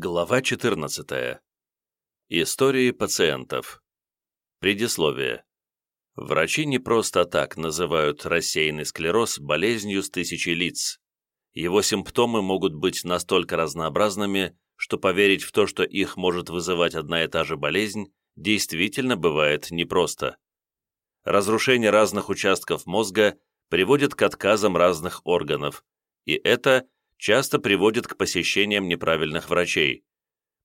Глава 14. Истории пациентов. Предисловие. Врачи не просто так называют рассеянный склероз болезнью с тысячей лиц. Его симптомы могут быть настолько разнообразными, что поверить в то, что их может вызывать одна и та же болезнь, действительно бывает непросто. Разрушение разных участков мозга приводит к отказам разных органов, и это – часто приводит к посещениям неправильных врачей.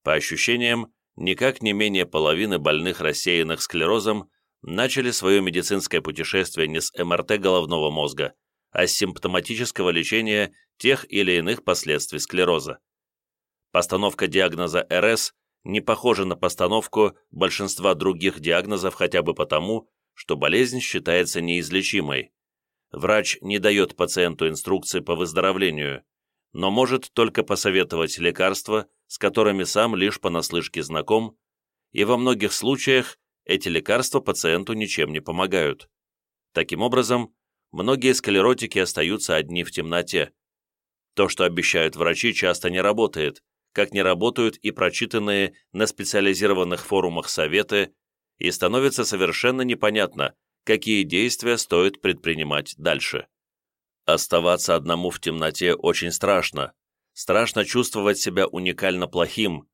По ощущениям, никак не менее половины больных рассеянных склерозом начали свое медицинское путешествие не с МРТ головного мозга, а с симптоматического лечения тех или иных последствий склероза. Постановка диагноза РС не похожа на постановку большинства других диагнозов хотя бы потому, что болезнь считается неизлечимой. Врач не дает пациенту инструкции по выздоровлению, но может только посоветовать лекарства, с которыми сам лишь понаслышке знаком, и во многих случаях эти лекарства пациенту ничем не помогают. Таким образом, многие склеротики остаются одни в темноте. То, что обещают врачи, часто не работает, как не работают и прочитанные на специализированных форумах советы, и становится совершенно непонятно, какие действия стоит предпринимать дальше. Оставаться одному в темноте очень страшно. Страшно чувствовать себя уникально плохим,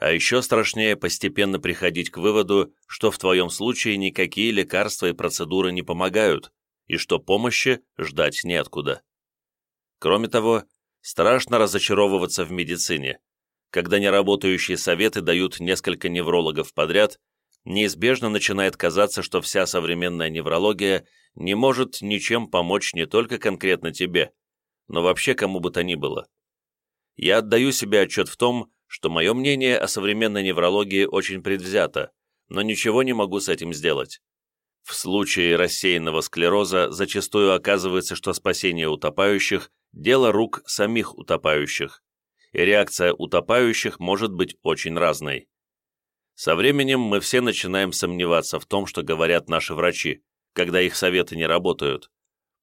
а еще страшнее постепенно приходить к выводу, что в твоем случае никакие лекарства и процедуры не помогают, и что помощи ждать неоткуда. Кроме того, страшно разочаровываться в медицине. Когда неработающие советы дают несколько неврологов подряд, неизбежно начинает казаться, что вся современная неврология не может ничем помочь не только конкретно тебе, но вообще кому бы то ни было. Я отдаю себе отчет в том, что мое мнение о современной неврологии очень предвзято, но ничего не могу с этим сделать. В случае рассеянного склероза зачастую оказывается, что спасение утопающих – дело рук самих утопающих, и реакция утопающих может быть очень разной. Со временем мы все начинаем сомневаться в том, что говорят наши врачи, когда их советы не работают.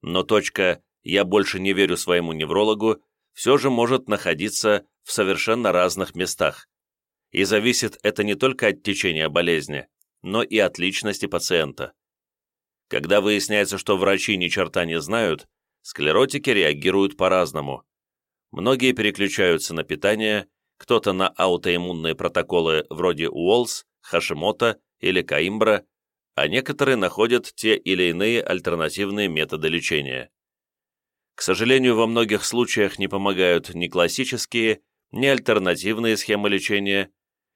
Но точка «я больше не верю своему неврологу» все же может находиться в совершенно разных местах. И зависит это не только от течения болезни, но и от личности пациента. Когда выясняется, что врачи ни черта не знают, склеротики реагируют по-разному. Многие переключаются на питание, кто-то на аутоиммунные протоколы вроде Уолс, Хашимота или Каимбра, а некоторые находят те или иные альтернативные методы лечения. К сожалению, во многих случаях не помогают ни классические, ни альтернативные схемы лечения,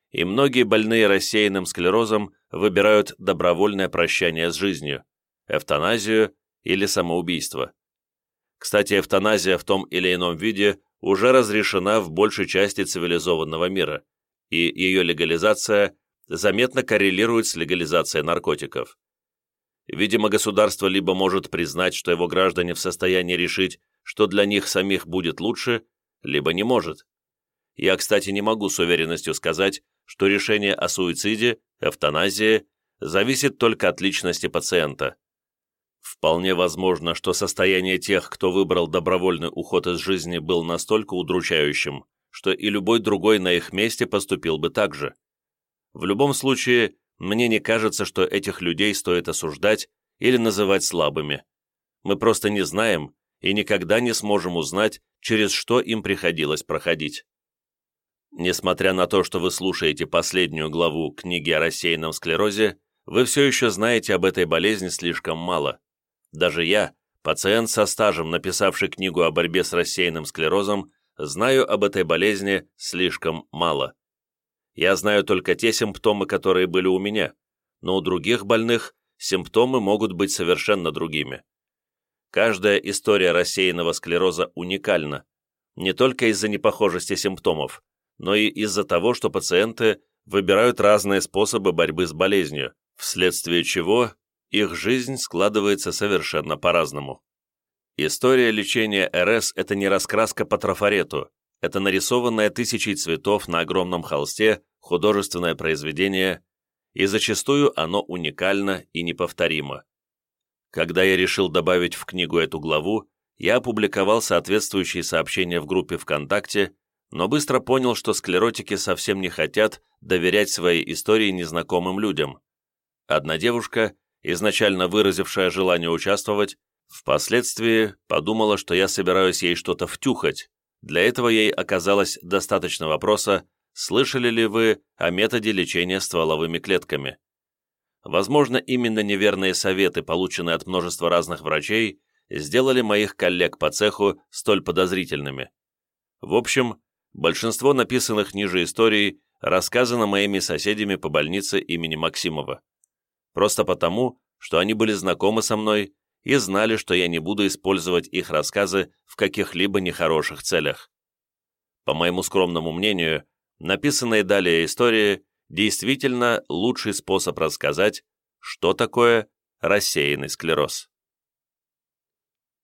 и многие больные рассеянным склерозом выбирают добровольное прощание с жизнью, эвтаназию или самоубийство. Кстати, эвтаназия в том или ином виде уже разрешена в большей части цивилизованного мира, и ее легализация заметно коррелирует с легализацией наркотиков. Видимо, государство либо может признать, что его граждане в состоянии решить, что для них самих будет лучше, либо не может. Я, кстати, не могу с уверенностью сказать, что решение о суициде, эвтаназии, зависит только от личности пациента. Вполне возможно, что состояние тех, кто выбрал добровольный уход из жизни, был настолько удручающим, что и любой другой на их месте поступил бы так же. В любом случае, мне не кажется, что этих людей стоит осуждать или называть слабыми. Мы просто не знаем и никогда не сможем узнать, через что им приходилось проходить. Несмотря на то, что вы слушаете последнюю главу книги о рассеянном склерозе, вы все еще знаете об этой болезни слишком мало. Даже я, пациент со стажем, написавший книгу о борьбе с рассеянным склерозом, знаю об этой болезни слишком мало. Я знаю только те симптомы, которые были у меня, но у других больных симптомы могут быть совершенно другими. Каждая история рассеянного склероза уникальна, не только из-за непохожести симптомов, но и из-за того, что пациенты выбирают разные способы борьбы с болезнью, вследствие чего их жизнь складывается совершенно по-разному. История лечения РС – это не раскраска по трафарету, это нарисованное тысячей цветов на огромном холсте художественное произведение, и зачастую оно уникально и неповторимо. Когда я решил добавить в книгу эту главу, я опубликовал соответствующие сообщения в группе ВКонтакте, но быстро понял, что склеротики совсем не хотят доверять свои истории незнакомым людям. Одна девушка, изначально выразившая желание участвовать, впоследствии подумала, что я собираюсь ей что-то втюхать. Для этого ей оказалось достаточно вопроса, слышали ли вы о методе лечения стволовыми клетками. Возможно, именно неверные советы, полученные от множества разных врачей, сделали моих коллег по цеху столь подозрительными. В общем, большинство написанных ниже историй рассказано моими соседями по больнице имени Максимова. Просто потому, что они были знакомы со мной и знали, что я не буду использовать их рассказы в каких-либо нехороших целях. По моему скромному мнению, написанные далее истории действительно лучший способ рассказать, что такое рассеянный склероз.